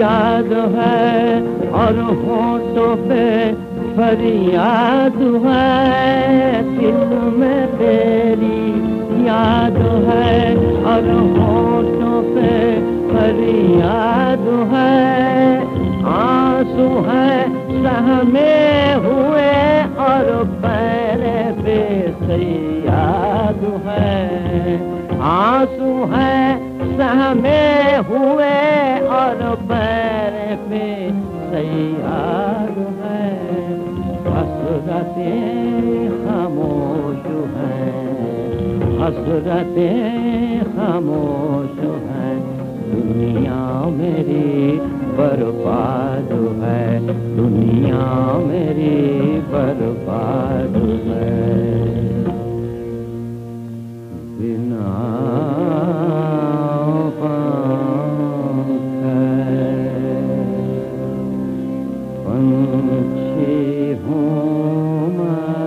याद है और होठों पे फरियाद है। दिल में तेरी याद है और होठों पे फरियाद है। आँसू है सहमे हुए और पैर पे याद है। आँसू है सहमे हुए और पैर में तैयार है, हसरतें खामोश है, हसरतें खामोश है, दुनिया मेरी बर्बाद है, दुनिया मेरी बर्बाद है। पंछी हूँ मैं